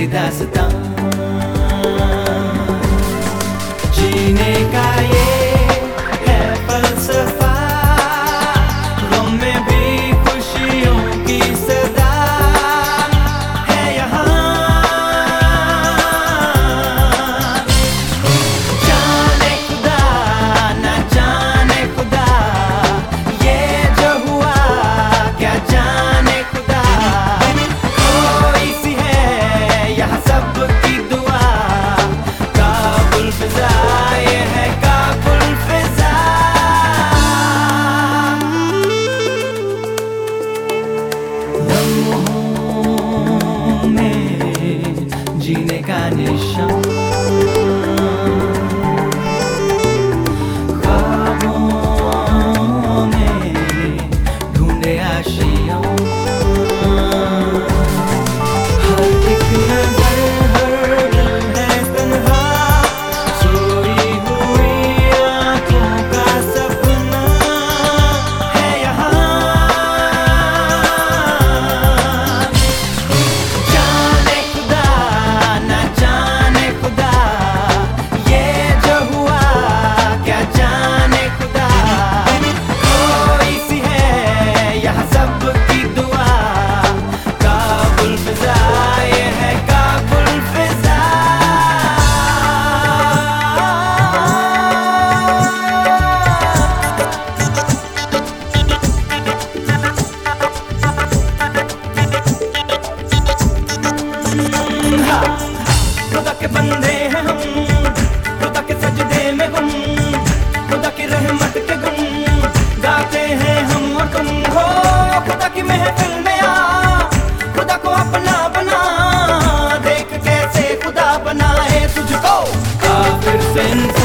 காளிதாசு தான். 理想。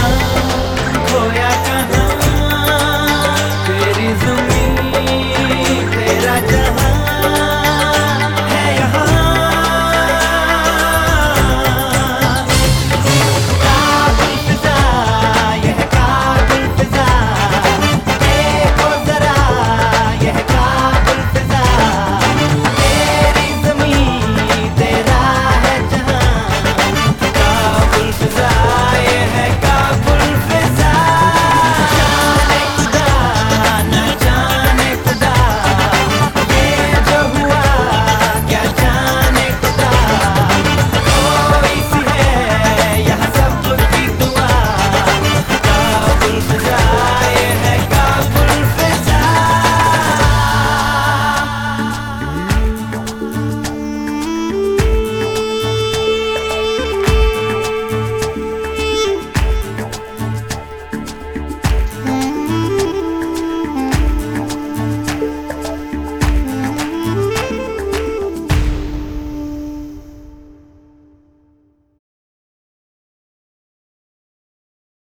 Oh, yeah, I